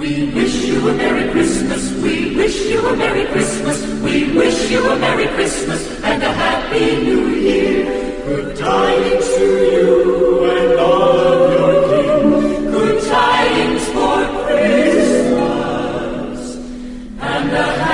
We wish you a Merry Christmas. We wish you a Merry Christmas. We wish you a Merry Christmas and a Happy New Year. Good tidings to you and all of your kin. Good tidings for Christmas and a